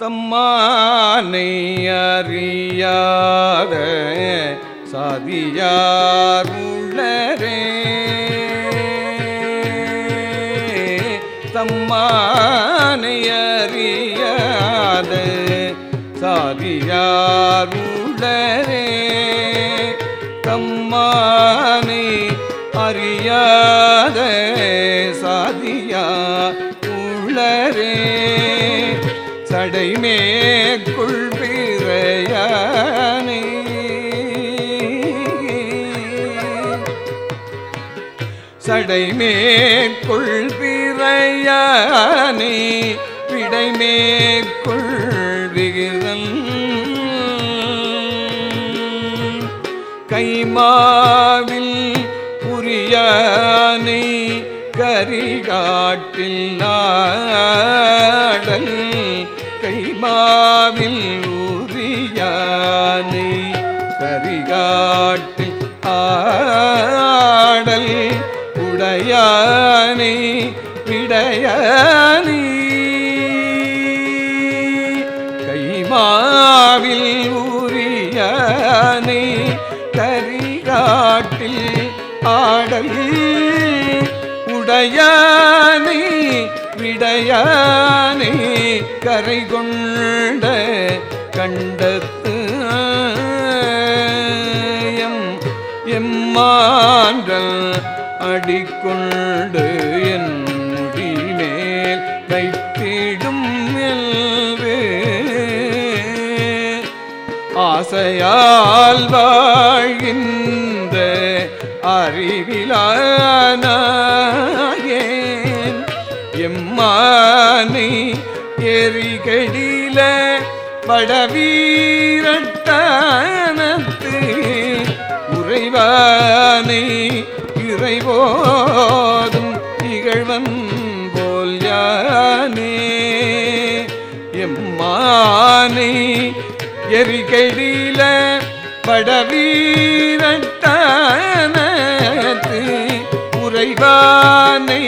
தம்மானை அறியாத சாதியார் உள்ளரே. தம்மானை அறியாத சாதியார் தம்மானை அறியாத சாதியா உள்ளரே. சடைமேற்குள் பிறையானே. சடைமேற்குள் பிறையானே விடைமேற்குள் விகிதம். கைமாவில் புரியானை கரிகாட்டில் நான் கைமாவில் உரியானை கரிகாட்டில் ஆடல் உடையானை விடையானி. கைமாவில் ஊரியானை கரிகாட்டில் ஆடல் உடையானை விடையானை கரை கொண்ட கண்டத்து எம் எம்மாண்டல் அடிக்கொண்டு என் மேல் வைத்திடும் ஆசையால் வாழ்கின்ற அறிவிலான எம்மானை எரிகடில படவீரட்டானத்து உறைவானை இறைவோதும் இகழ்வன் போல் யானே. எம்மானை எரிகடில படவீரட்டானத்து உறைவானை